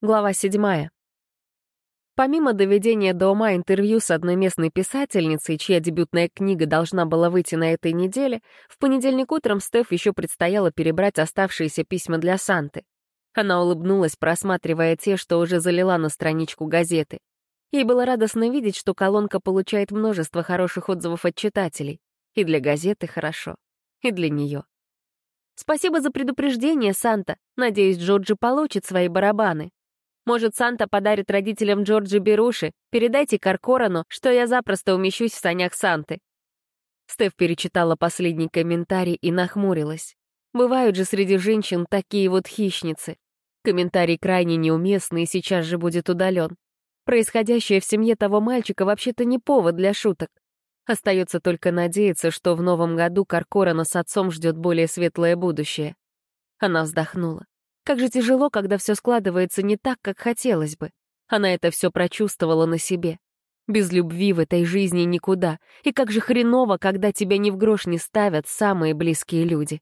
Глава седьмая. Помимо доведения до ума интервью с одной местной писательницей, чья дебютная книга должна была выйти на этой неделе, в понедельник утром Стеф еще предстояло перебрать оставшиеся письма для Санты. Она улыбнулась, просматривая те, что уже залила на страничку газеты. Ей было радостно видеть, что колонка получает множество хороших отзывов от читателей. И для газеты хорошо, и для нее. «Спасибо за предупреждение, Санта. Надеюсь, Джорджи получит свои барабаны», может, Санта подарит родителям Джорджи беруши? Передайте Каркорану, что я запросто умещусь в санях Санты». Стеф перечитала последний комментарий и нахмурилась. Бывают же среди женщин такие вот хищницы. Комментарий крайне неуместный и сейчас же будет удален. Происходящее в семье того мальчика вообще-то не повод для шуток. Остается только надеяться, что в новом году Каркорана с отцом ждет более светлое будущее. Она вздохнула. Как же тяжело, когда все складывается не так, как хотелось бы. Она это все прочувствовала на себе. Без любви в этой жизни никуда. И как же хреново, когда тебя ни в грош не ставят самые близкие люди.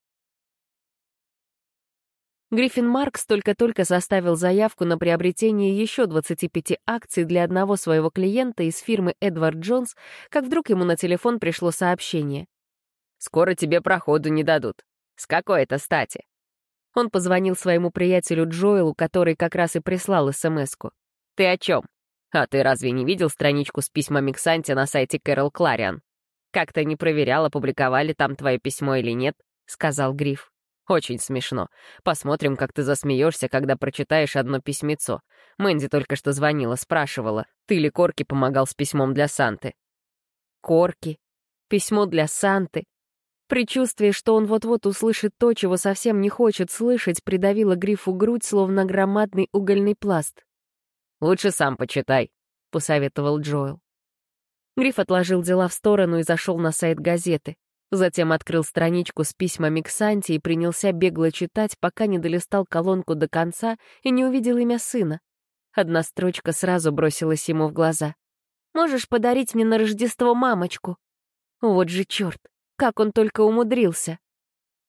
Гриффин Маркс только-только составил заявку на приобретение еще 25 акций для одного своего клиента из фирмы Эдвард Джонс, как вдруг ему на телефон пришло сообщение. «Скоро тебе проходу не дадут. С какой это стати?» Он позвонил своему приятелю Джоэлу, который как раз и прислал СМС-ку. «Ты о чем? А ты разве не видел страничку с письмами к Санте на сайте Кэрол Клариан? Как-то не проверял, опубликовали там твое письмо или нет», — сказал Гриф. «Очень смешно. Посмотрим, как ты засмеешься, когда прочитаешь одно письмецо. Мэнди только что звонила, спрашивала, ты ли Корки помогал с письмом для Санты?» «Корки? Письмо для Санты? Причувствие, что он вот-вот услышит то, чего совсем не хочет слышать, придавило Грифу грудь, словно громадный угольный пласт. «Лучше сам почитай», — посоветовал Джоэл. Гриф отложил дела в сторону и зашел на сайт газеты. Затем открыл страничку с письмами к Санте и принялся бегло читать, пока не долистал колонку до конца и не увидел имя сына. Одна строчка сразу бросилась ему в глаза. «Можешь подарить мне на Рождество мамочку?» Вот же черт! Как он только умудрился.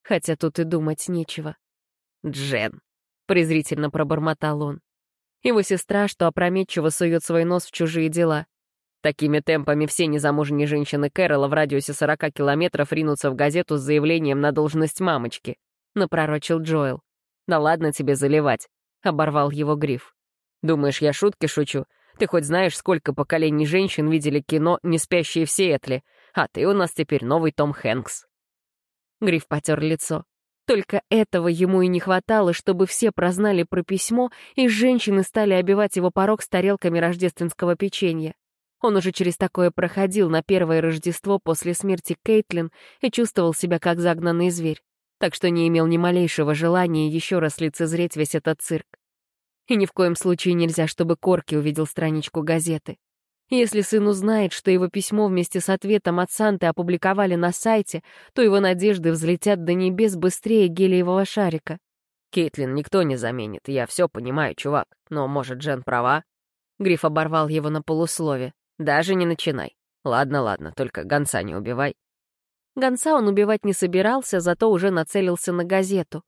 Хотя тут и думать нечего. «Джен», — презрительно пробормотал он. Его сестра, что опрометчиво сует свой нос в чужие дела. Такими темпами все незамужние женщины Кэрола в радиусе 40 километров ринутся в газету с заявлением на должность мамочки, — напророчил Джоэл. «Да ладно тебе заливать», — оборвал его гриф. «Думаешь, я шутки шучу? Ты хоть знаешь, сколько поколений женщин видели кино «Не спящие в Сиэтле», а ты у нас теперь новый Том Хэнкс». Гриф потер лицо. Только этого ему и не хватало, чтобы все прознали про письмо, и женщины стали обивать его порог с тарелками рождественского печенья. Он уже через такое проходил на первое Рождество после смерти Кейтлин и чувствовал себя как загнанный зверь, так что не имел ни малейшего желания еще раз лицезреть весь этот цирк. И ни в коем случае нельзя, чтобы Корки увидел страничку газеты. Если сын узнает, что его письмо вместе с ответом от Санты опубликовали на сайте, то его надежды взлетят до небес быстрее гелиевого шарика. «Кейтлин никто не заменит, я все понимаю, чувак, но, может, Джен права?» Гриф оборвал его на полуслове. «Даже не начинай. Ладно, ладно, только гонца не убивай». Гонца он убивать не собирался, зато уже нацелился на газету.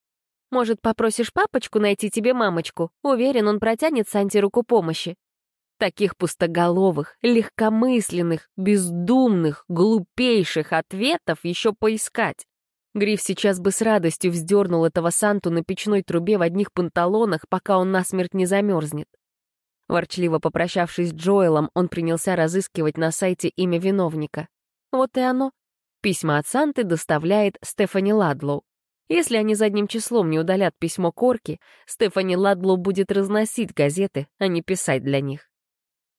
«Может, попросишь папочку найти тебе мамочку? Уверен, он протянет Санте руку помощи. Таких пустоголовых, легкомысленных, бездумных, глупейших ответов еще поискать. Гриф сейчас бы с радостью вздернул этого Санту на печной трубе в одних панталонах, пока он насмерть не замерзнет. Ворчливо попрощавшись с Джоэлом, он принялся разыскивать на сайте имя виновника. Вот и оно. Письма от Санты доставляет Стефани Ладлоу. Если они задним числом не удалят письмо Корки, Стефани Ладлоу будет разносить газеты, а не писать для них.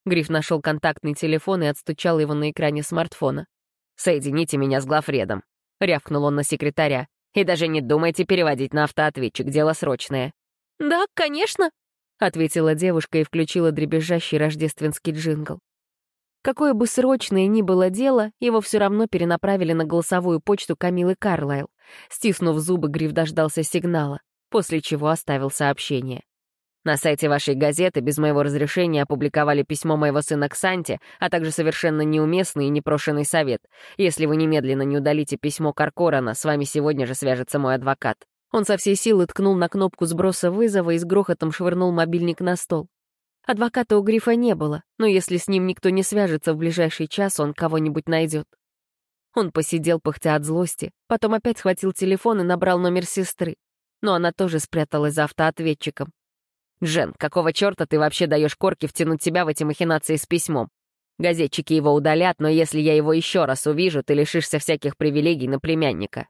Гриф нашел контактный телефон и отстучал его на экране смартфона. «Соедините меня с главредом», — рявкнул он на секретаря. «И даже не думайте переводить на автоответчик, дело срочное». «Да, конечно», — ответила девушка и включила дребезжащий рождественский джингл. Какое бы срочное ни было дело, его все равно перенаправили на голосовую почту Камилы Карлайл. Стиснув зубы, Гриф дождался сигнала, после чего оставил сообщение. На сайте вашей газеты без моего разрешения опубликовали письмо моего сына Ксанте, а также совершенно неуместный и непрошенный совет. Если вы немедленно не удалите письмо Каркорана, с вами сегодня же свяжется мой адвокат. Он со всей силы ткнул на кнопку сброса вызова и с грохотом швырнул мобильник на стол. Адвоката у Грифа не было, но если с ним никто не свяжется в ближайший час, он кого-нибудь найдет. Он посидел, пыхтя от злости, потом опять схватил телефон и набрал номер сестры. Но она тоже спряталась за автоответчиком. «Джен, какого черта ты вообще даешь Корке втянуть себя в эти махинации с письмом? Газетчики его удалят, но если я его еще раз увижу, ты лишишься всяких привилегий на племянника».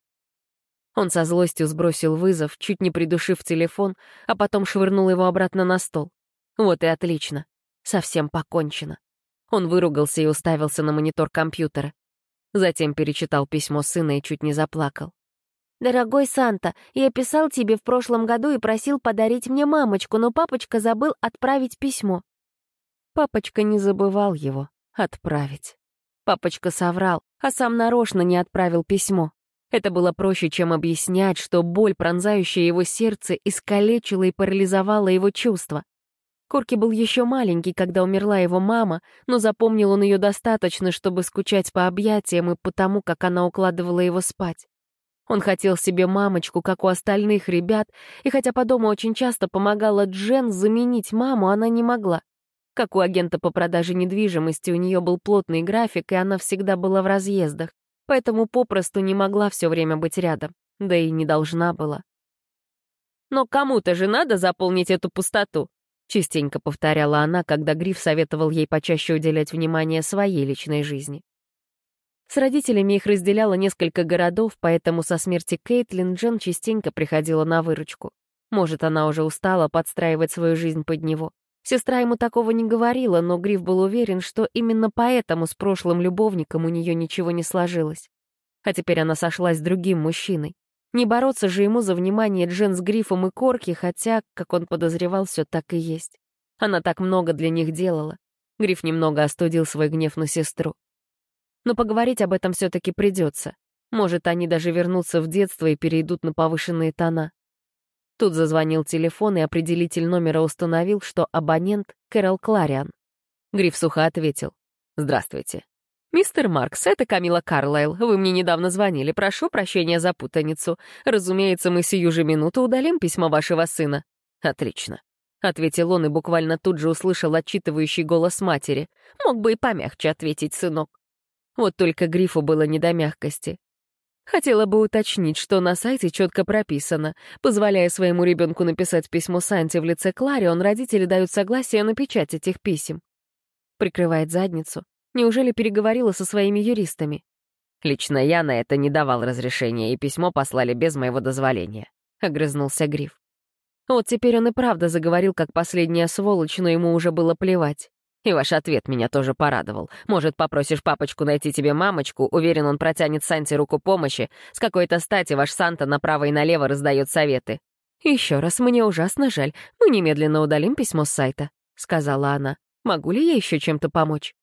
Он со злостью сбросил вызов, чуть не придушив телефон, а потом швырнул его обратно на стол. Вот и отлично. Совсем покончено. Он выругался и уставился на монитор компьютера. Затем перечитал письмо сына и чуть не заплакал. «Дорогой Санта, я писал тебе в прошлом году и просил подарить мне мамочку, но папочка забыл отправить письмо». Папочка не забывал его отправить. Папочка соврал, а сам нарочно не отправил письмо. Это было проще, чем объяснять, что боль, пронзающая его сердце, искалечила и парализовала его чувства. Корки был еще маленький, когда умерла его мама, но запомнил он ее достаточно, чтобы скучать по объятиям и потому, как она укладывала его спать. Он хотел себе мамочку, как у остальных ребят, и хотя по дому очень часто помогала Джен заменить маму, она не могла. Как у агента по продаже недвижимости, у нее был плотный график, и она всегда была в разъездах, поэтому попросту не могла все время быть рядом, да и не должна была. Но кому-то же надо заполнить эту пустоту. Частенько повторяла она, когда Гриф советовал ей почаще уделять внимание своей личной жизни. С родителями их разделяло несколько городов, поэтому со смерти Кейтлин Джен частенько приходила на выручку. Может, она уже устала подстраивать свою жизнь под него. Сестра ему такого не говорила, но Гриф был уверен, что именно поэтому с прошлым любовником у нее ничего не сложилось. А теперь она сошлась с другим мужчиной. Не бороться же ему за внимание Джен с Грифом и Корки, хотя, как он подозревал, все так и есть. Она так много для них делала. Гриф немного остудил свой гнев на сестру. Но поговорить об этом все-таки придется. Может, они даже вернутся в детство и перейдут на повышенные тона. Тут зазвонил телефон, и определитель номера установил, что абонент — Кэрол Клариан. Гриф сухо ответил. «Здравствуйте. «Мистер Маркс, это Камила Карлайл. Вы мне недавно звонили. Прошу прощения за путаницу. Разумеется, мы сию же минуту удалим письмо вашего сына». «Отлично», — ответил он и буквально тут же услышал отчитывающий голос матери. Мог бы и помягче ответить, сынок. Вот только Грифу было не до мягкости. Хотела бы уточнить, что на сайте четко прописано. Позволяя своему ребенку написать письмо Санте в лице Кларион, родители дают согласие на печать этих писем. Прикрывает задницу, Неужели переговорила со своими юристами? Лично я на это не давал разрешения, и письмо послали без моего дозволения. Огрызнулся Гриф. Вот теперь он и правда заговорил, как последняя сволочь, но ему уже было плевать. И ваш ответ меня тоже порадовал. Может, попросишь папочку найти тебе мамочку, уверен, он протянет Санте руку помощи. С какой-то стати ваш Санта направо и налево раздает советы. «Еще раз, мне ужасно жаль. Мы немедленно удалим письмо с сайта», — сказала она. «Могу ли я еще чем-то помочь?»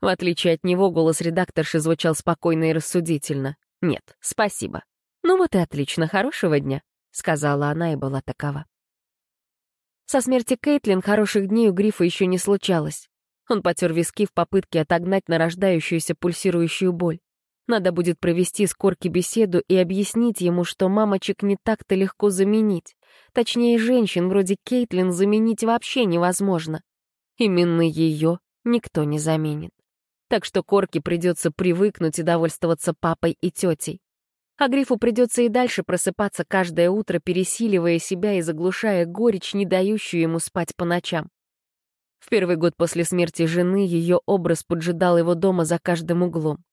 В отличие от него, голос редакторши звучал спокойно и рассудительно. «Нет, спасибо». «Ну вот и отлично, хорошего дня», — сказала она и была такова. Со смерти Кейтлин хороших дней у Грифа еще не случалось. Он потер виски в попытке отогнать нарождающуюся пульсирующую боль. Надо будет провести с Корки беседу и объяснить ему, что мамочек не так-то легко заменить. Точнее, женщин вроде Кейтлин заменить вообще невозможно. Именно ее никто не заменит так что Корке придется привыкнуть и довольствоваться папой и тетей. А Грифу придется и дальше просыпаться каждое утро, пересиливая себя и заглушая горечь, не дающую ему спать по ночам. В первый год после смерти жены ее образ поджидал его дома за каждым углом.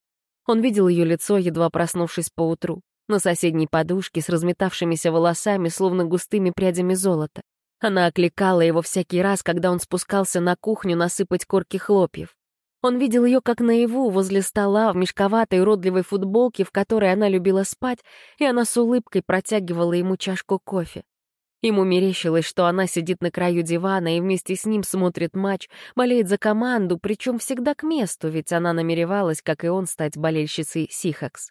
Он видел ее лицо, едва проснувшись поутру, на соседней подушке с разметавшимися волосами, словно густыми прядями золота. Она окликала его всякий раз, когда он спускался на кухню насыпать корки хлопьев. Он видел ее как наяву, возле стола, в мешковатой уродливой футболке, в которой она любила спать, и она с улыбкой протягивала ему чашку кофе. Ему мерещилось, что она сидит на краю дивана и вместе с ним смотрит матч, болеет за команду, причем всегда к месту, ведь она намеревалась, как и он, стать болельщицей Сихакс.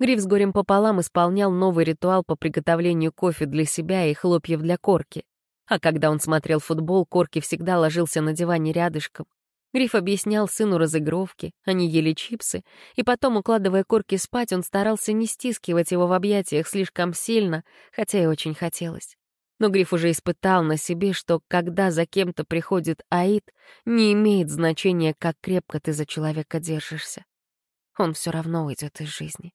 Гриф с горем пополам исполнял новый ритуал по приготовлению кофе для себя и хлопьев для Корки. А когда он смотрел футбол, Корки всегда ложился на диване рядышком. Гриф объяснял сыну разыгровки, они ели чипсы, и потом, укладывая корки спать, он старался не стискивать его в объятиях слишком сильно, хотя и очень хотелось. Но Гриф уже испытал на себе, что когда за кем-то приходит Аид, не имеет значения, как крепко ты за человека держишься. Он все равно уйдет из жизни.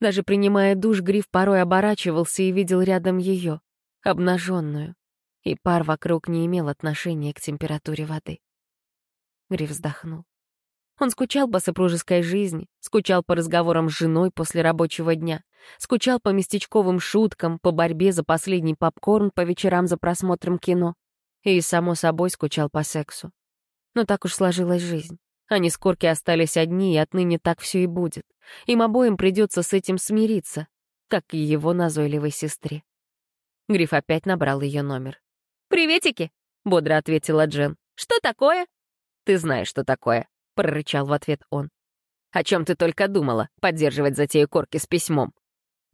Даже принимая душ, Гриф порой оборачивался и видел рядом ее, обнаженную, и пар вокруг не имел отношения к температуре воды. Гриф вздохнул. Он скучал по супружеской жизни, скучал по разговорам с женой после рабочего дня, скучал по местечковым шуткам, по борьбе за последний попкорн по вечерам за просмотром кино. И, само собой, скучал по сексу. Но так уж сложилась жизнь. Они с Корки остались одни, и отныне так все и будет. Им обоим придется с этим смириться, как и его назойливой сестре. Гриф опять набрал ее номер. «Приветики!» — бодро ответила Джен. «Что такое?» «Ты знаешь, что такое», — прорычал в ответ он. «О чем ты только думала, поддерживать затею Корки с письмом?»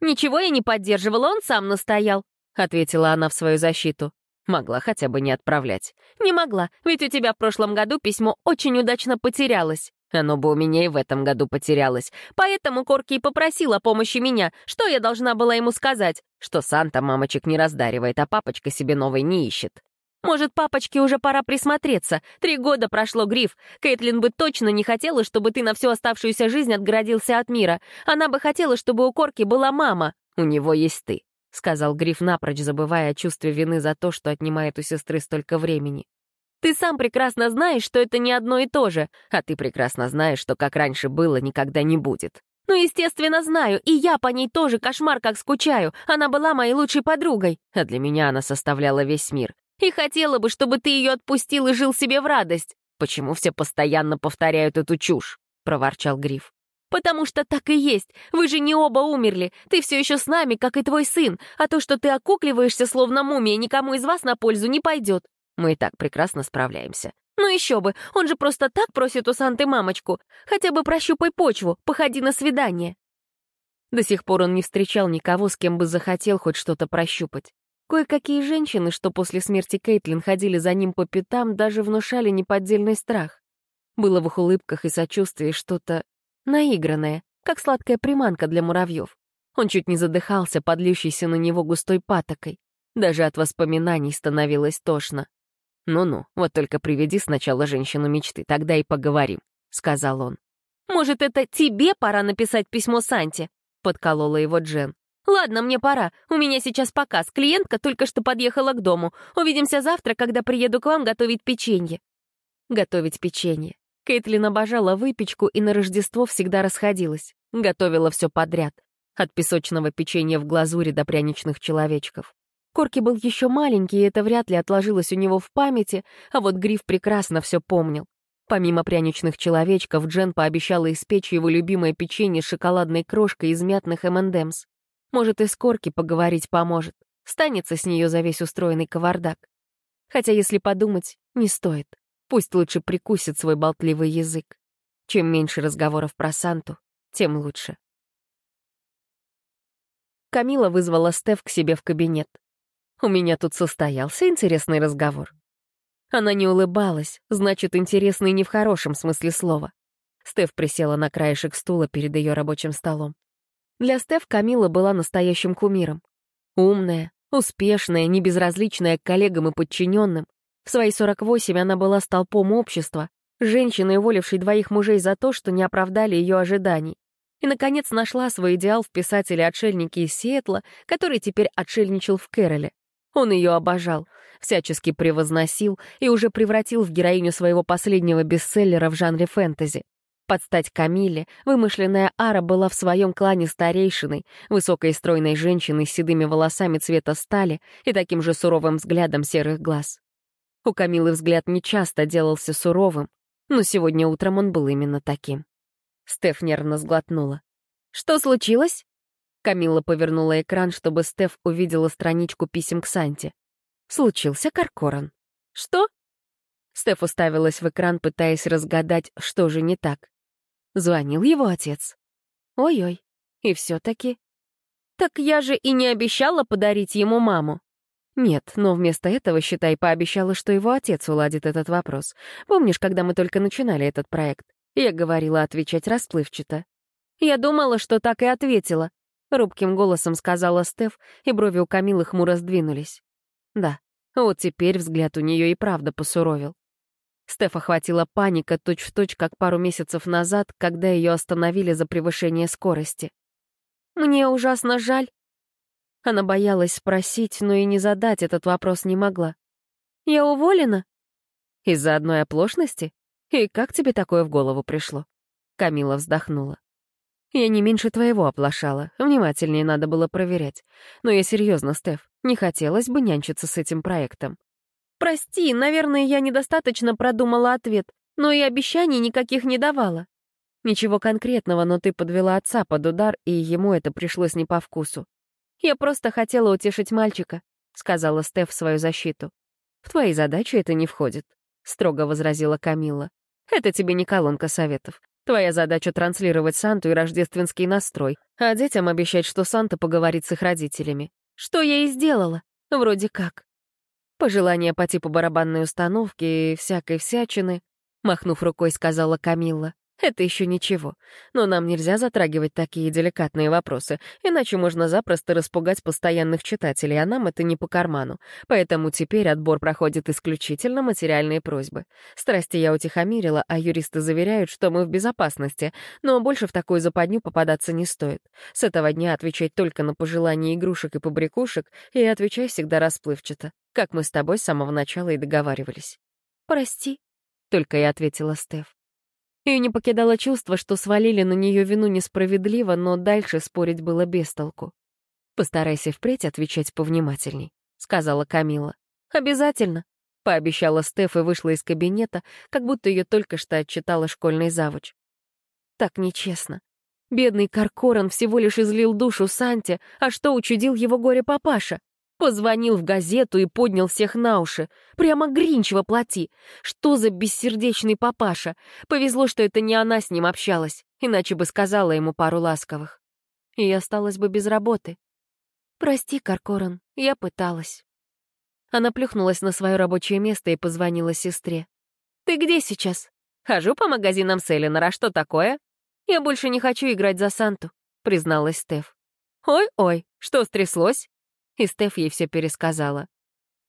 «Ничего я не поддерживала, он сам настоял», — ответила она в свою защиту. Могла хотя бы не отправлять. «Не могла, ведь у тебя в прошлом году письмо очень удачно потерялось». Оно бы у меня и в этом году потерялось. Поэтому Корки и попросил о помощи меня. Что я должна была ему сказать? Что Санта мамочек не раздаривает, а папочка себе новой не ищет. Может, папочке уже пора присмотреться. Три года прошло, Гриф. Кэтлин бы точно не хотела, чтобы ты на всю оставшуюся жизнь отгородился от мира. Она бы хотела, чтобы у Корки была мама. У него есть ты, — сказал Гриф напрочь, забывая о чувстве вины за то, что отнимает у сестры столько времени. Ты сам прекрасно знаешь, что это не одно и то же, а ты прекрасно знаешь, что как раньше было, никогда не будет. Ну, естественно, знаю, и я по ней тоже кошмар как скучаю. Она была моей лучшей подругой, а для меня она составляла весь мир. И хотела бы, чтобы ты ее отпустил и жил себе в радость. Почему все постоянно повторяют эту чушь?» — проворчал Гриф. «Потому что так и есть. Вы же не оба умерли. Ты все еще с нами, как и твой сын. А то, что ты окукливаешься, словно мумия, никому из вас на пользу не пойдет. Мы и так прекрасно справляемся. Ну еще бы, он же просто так просит у Санты мамочку. Хотя бы прощупай почву, походи на свидание». До сих пор он не встречал никого, с кем бы захотел хоть что-то прощупать. Кое-какие женщины, что после смерти Кейтлин ходили за ним по пятам, даже внушали неподдельный страх. Было в их улыбках и сочувствии что-то наигранное, как сладкая приманка для муравьев. Он чуть не задыхался, подлющийся на него густой патокой. Даже от воспоминаний становилось тошно. «Ну-ну, вот только приведи сначала женщину мечты, тогда и поговорим», — сказал он. «Может, это тебе пора написать письмо Санте?» — подколола его Джен. «Ладно, мне пора. У меня сейчас показ. Клиентка только что подъехала к дому. Увидимся завтра, когда приеду к вам готовить печенье». Готовить печенье. Кейтлин обожала выпечку и на Рождество всегда расходилась. Готовила все подряд. От песочного печенья в глазури до пряничных человечков. Корки был еще маленький, и это вряд ли отложилось у него в памяти, а вот Гриф прекрасно все помнил. Помимо пряничных человечков, Джен пообещала испечь его любимое печенье с шоколадной крошкой из мятных M&M's. Может, и с Корки поговорить поможет. Станется с нее за весь устроенный кавардак. Хотя, если подумать, не стоит. Пусть лучше прикусит свой болтливый язык. Чем меньше разговоров про Санту, тем лучше. Камила вызвала Стеф к себе в кабинет. У меня тут состоялся интересный разговор. Она не улыбалась, значит, интересный не в хорошем смысле слова. Стеф присела на краешек стула перед ее рабочим столом. Для Стеф Камила была настоящим кумиром. Умная, успешная, небезразличная к коллегам и подчиненным. В свои 48 она была столпом общества, женщиной, уволившей двоих мужей за то, что не оправдали ее ожиданий. И, наконец, нашла свой идеал в писателе-отшельнике из Сиэтла, который теперь отшельничал в Кэроле. Он ее обожал, всячески превозносил и уже превратил в героиню своего последнего бестселлера в жанре фэнтези. Под стать Камиле, вымышленная Ара была в своем клане старейшиной, высокой и стройной женщиной с седыми волосами цвета стали и таким же суровым взглядом серых глаз. У Камилы взгляд нечасто делался суровым, но сегодня утром он был именно таким. Стеф нервно сглотнула. «Что случилось?» Камила повернула экран, чтобы Стеф увидела страничку писем к Санте. Случился Каркоран. «Что?» Стеф уставилась в экран, пытаясь разгадать, что же не так. Звонил его отец. Ой-ой, и все-таки. Так я же и не обещала подарить ему маму. Нет, но вместо этого, считай, пообещала, что его отец уладит этот вопрос. Помнишь, когда мы только начинали этот проект? Я говорила отвечать расплывчато. Я думала, что так и ответила. Рубким голосом сказала Стеф, и брови у Камилы хмуро сдвинулись. Да, вот теперь взгляд у нее и правда посуровил. Стеф охватила паника точь-в-точь, точь, как пару месяцев назад, когда ее остановили за превышение скорости. «Мне ужасно жаль», она боялась спросить, но и не задать этот вопрос не могла. «Я уволена?» «Из-за одной оплошности? И как тебе такое в голову пришло?» Камила вздохнула. «Я не меньше твоего оплошала, внимательнее надо было проверять. Но я серьезно, Стеф, не хотелось бы нянчиться с этим проектом». «Прости, наверное, я недостаточно продумала ответ, но и обещаний никаких не давала». «Ничего конкретного, но ты подвела отца под удар, и ему это пришлось не по вкусу. «Я просто хотела утешить мальчика», — сказала Стеф в свою защиту. «В твои задачи это не входит», — строго возразила Камила. «Это тебе не колонка советов. Твоя задача — транслировать Санту и рождественский настрой, а детям обещать, что Санта поговорит с их родителями. Что я и сделала. Вроде как. Пожелания по типу барабанной установки и всякой всячины, махнув рукой, сказала Камилла. Это еще ничего. Но нам нельзя затрагивать такие деликатные вопросы, иначе можно запросто распугать постоянных читателей, а нам это не по карману. Поэтому теперь отбор проходит исключительно материальные просьбы. Страсти я утихомирила, а юристы заверяют, что мы в безопасности, но больше в такую западню попадаться не стоит. С этого дня отвечать только на пожелания игрушек и побрякушек, и отвечай всегда расплывчато, как мы с тобой с самого начала и договаривались. «Прости», — только и ответила Стеф. Ее не покидало чувство, что свалили на нее вину несправедливо, но дальше спорить было без толку. «Постарайся впредь отвечать повнимательней», — сказала Камила. «Обязательно», — пообещала Стеф и вышла из кабинета, как будто ее только что отчитала школьный завуч. Так нечестно. Бедный Каркоран всего лишь излил душу Санте, а что учудил его горе-папаша? Позвонил в газету и поднял всех на уши. Прямо Гринч воплоти. Что за бессердечный папаша? Повезло, что это не она с ним общалась, иначе бы сказала ему пару ласковых. И осталась бы без работы. «Прости, Каркоран, я пыталась». Она плюхнулась на свое рабочее место и позвонила сестре. «Ты где сейчас?» «Хожу по магазинам Селлинора, что такое?» «Я больше не хочу играть за Санту», — призналась Стеф. «Ой-ой, что стряслось?» И Стеф ей все пересказала.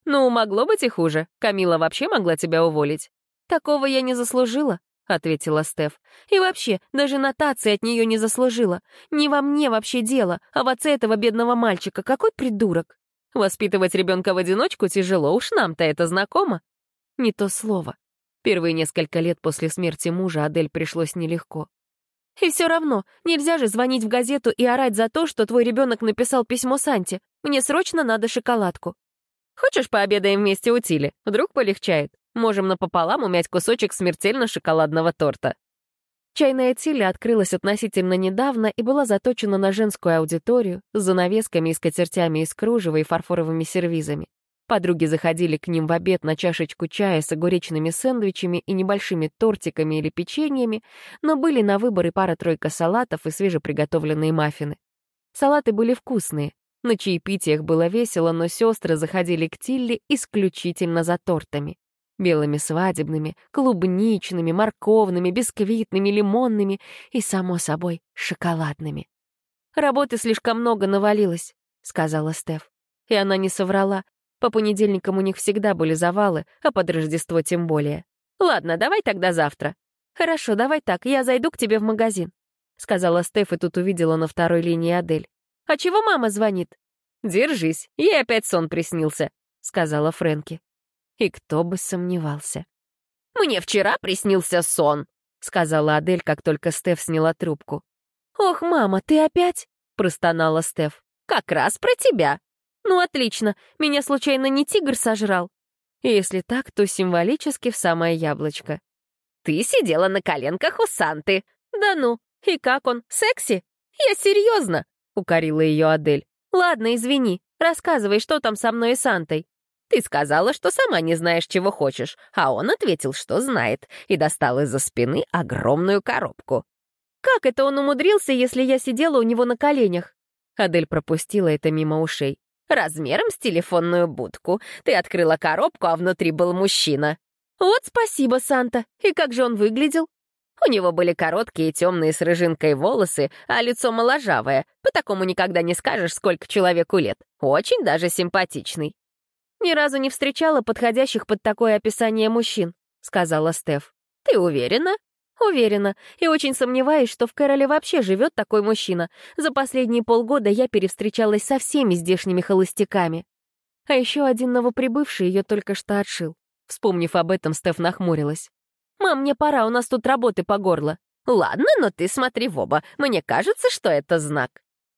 «Ну, могло быть и хуже. Камила вообще могла тебя уволить». «Такого я не заслужила», — ответила Стеф. «И вообще, даже нотации от нее не заслужила. Не во мне вообще дело, а в отце этого бедного мальчика. Какой придурок!» «Воспитывать ребенка в одиночку тяжело, уж нам-то это знакомо». Не то слово. Первые несколько лет после смерти мужа Адель пришлось нелегко. И все равно, нельзя же звонить в газету и орать за то, что твой ребенок написал письмо Санте. Мне срочно надо шоколадку. Хочешь, пообедаем вместе у Тили? Вдруг полегчает. Можем напополам умять кусочек смертельно шоколадного торта. Чайная Тиля открылась относительно недавно и была заточена на женскую аудиторию с занавесками и скатертями из кружева и фарфоровыми сервизами. Подруги заходили к ним в обед на чашечку чая с огуречными сэндвичами и небольшими тортиками или печеньями, но были на выбор и пара-тройка салатов и свежеприготовленные маффины. Салаты были вкусные. На чаепитиях было весело, но сестры заходили к Тилли исключительно за тортами. Белыми свадебными, клубничными, морковными, бисквитными, лимонными и, само собой, шоколадными. «Работы слишком много навалилось», — сказала Стеф. И она не соврала. По понедельникам у них всегда были завалы, а под Рождество тем более. «Ладно, давай тогда завтра». «Хорошо, давай так, я зайду к тебе в магазин», — сказала Стеф и тут увидела на второй линии Адель. «А чего мама звонит?» «Держись, ей опять сон приснился», — сказала Фрэнки. И кто бы сомневался. «Мне вчера приснился сон», — сказала Адель, как только Стеф сняла трубку. «Ох, мама, ты опять?» — простонала Стеф. «Как раз про тебя», ну, отлично, меня случайно не тигр сожрал? Если так, то символически в самое яблочко. Ты сидела на коленках у Санты. Да ну, и как он, секси? Я серьезно, укорила ее Адель. Ладно, извини, рассказывай, что там со мной и Сантой. Ты сказала, что сама не знаешь, чего хочешь, а он ответил, что знает, и достал из-за спины огромную коробку. Как это он умудрился, если я сидела у него на коленях? Адель пропустила это мимо ушей. Размером с телефонную будку. Ты открыла коробку, а внутри был мужчина. Вот спасибо, Санта. И как же он выглядел? У него были короткие темные с рыжинкой волосы, а лицо моложавое. По такому никогда не скажешь, сколько человеку лет. Очень даже симпатичный. «Ни разу не встречала подходящих под такое описание мужчин», — сказала Стеф. «Ты уверена?» «Уверена. И очень сомневаюсь, что в Кэроле вообще живет такой мужчина. За последние полгода я перевстречалась со всеми здешними холостяками». А еще один новоприбывший ее только что отшил. Вспомнив об этом, Стеф нахмурилась. «Мам, мне пора, у нас тут работы по горло». «Ладно, но ты смотри в оба. Мне кажется, что это знак».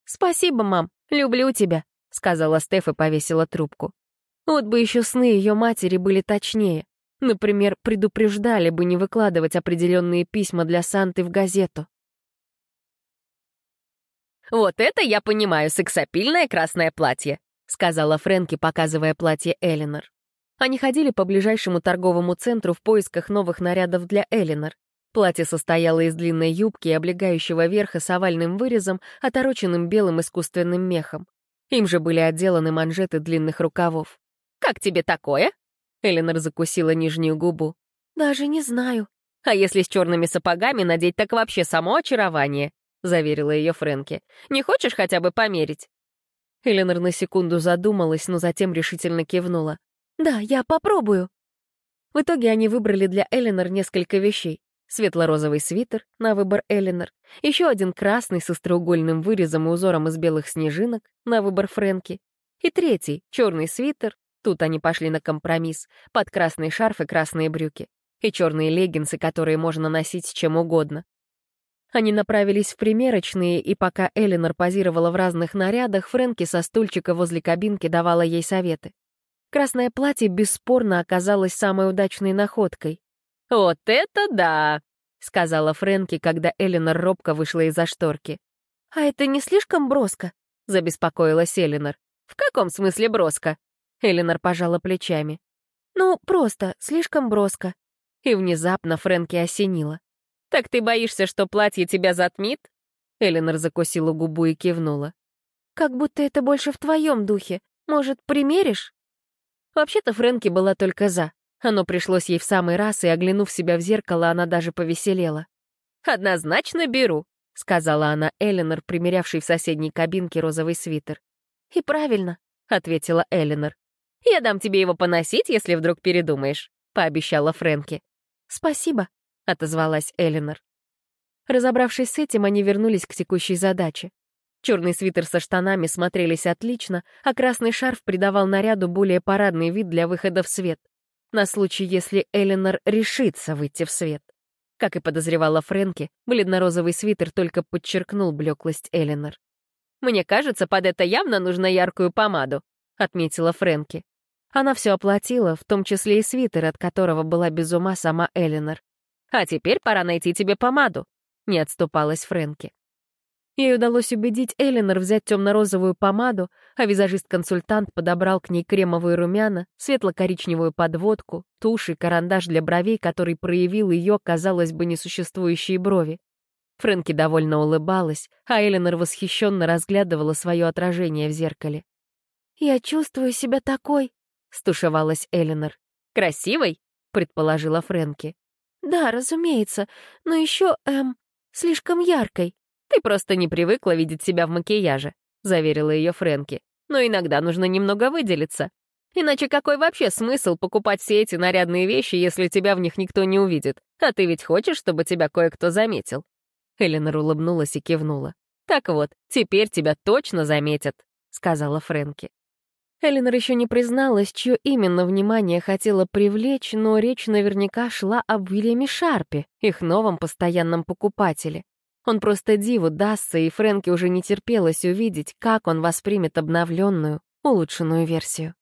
«Спасибо, мам. Люблю тебя», — сказала Стеф и повесила трубку. Вот бы еще сны ее матери были точнее. Например, предупреждали бы не выкладывать определенные письма для Санты в газету. «Вот это я понимаю, сексапильное красное платье», — сказала Фрэнки, показывая платье Элинор. Они ходили по ближайшему торговому центру в поисках новых нарядов для Элинор. Платье состояло из длинной юбки и облегающего верха с овальным вырезом, отороченным белым искусственным мехом. Им же были отделаны манжеты длинных рукавов. «Как тебе такое?» Элинор закусила нижнюю губу. «Даже не знаю». «А если с черными сапогами надеть, так вообще само очарование», — заверила ее Фрэнки. «Не хочешь хотя бы померить?» Эленор на секунду задумалась, но затем решительно кивнула. «Да, я попробую». В итоге они выбрали для Эленор несколько вещей. Светло-розовый свитер на выбор Эленор, еще один красный с остроугольным вырезом и узором из белых снежинок на выбор Фрэнки, и третий — черный свитер, тут они пошли на компромисс, под красный шарф и красные брюки, и черные леггинсы, которые можно носить с чем угодно. Они направились в примерочные, и пока Эленор позировала в разных нарядах, Фрэнки со стульчика возле кабинки давала ей советы. Красное платье бесспорно оказалось самой удачной находкой. «Вот это да!» — сказала Фрэнки, когда Эленор робко вышла из-за шторки. «А это не слишком броско?» — забеспокоилась Эленор. «В каком смысле броско?» Эленор пожала плечами. «Ну, просто, слишком броско». И внезапно Фрэнки осенила. «Так ты боишься, что платье тебя затмит?» Эленор закусила губу и кивнула. «Как будто это больше в твоем духе. Может, примеришь?» Вообще-то Фрэнки была только за. Оно пришлось ей в самый раз, и, оглянув себя в зеркало, она даже повеселела. «Однозначно беру», — сказала она Эленор, примерявшей в соседней кабинке розовый свитер. «И правильно», — ответила Эленор. «Я дам тебе его поносить, если вдруг передумаешь», — пообещала Фрэнки. «Спасибо», — отозвалась Эленор. Разобравшись с этим, они вернулись к текущей задаче. Черный свитер со штанами смотрелись отлично, а красный шарф придавал наряду более парадный вид для выхода в свет. На случай, если Эленор решится выйти в свет. Как и подозревала Фрэнки, бледно-розовый свитер только подчеркнул блеклость Эленор. «Мне кажется, под это явно нужно яркую помаду», — отметила Фрэнки. Она все оплатила, в том числе и свитер, от которого была без ума сама Эленор. «А теперь пора найти тебе помаду», — не отступалась Фрэнки. Ей удалось убедить Эленор взять темно-розовую помаду, а визажист-консультант подобрал к ней кремовые румяна, светло-коричневую подводку, тушь и карандаш для бровей, который проявил ее, казалось бы, несуществующие брови. Фрэнки довольно улыбалась, а Эленор восхищенно разглядывала свое отражение в зеркале. «Я чувствую себя такой», — стушевалась Эленор. «Красивой?» — предположила Фрэнки. «Да, разумеется, но еще, эм, слишком яркой», «Ты просто не привыкла видеть себя в макияже», — заверила ее Фрэнки. «Но иногда нужно немного выделиться. Иначе какой вообще смысл покупать все эти нарядные вещи, если тебя в них никто не увидит? А ты ведь хочешь, чтобы тебя кое-кто заметил?» Эленор улыбнулась и кивнула. «Так вот, теперь тебя точно заметят», — сказала Фрэнки. Эленор еще не призналась, чье именно внимание хотела привлечь, но речь наверняка шла об Уильяме Шарпе, их новом постоянном покупателе. Он просто диву дастся, и Фрэнки уже не терпелось увидеть, как он воспримет обновленную, улучшенную версию.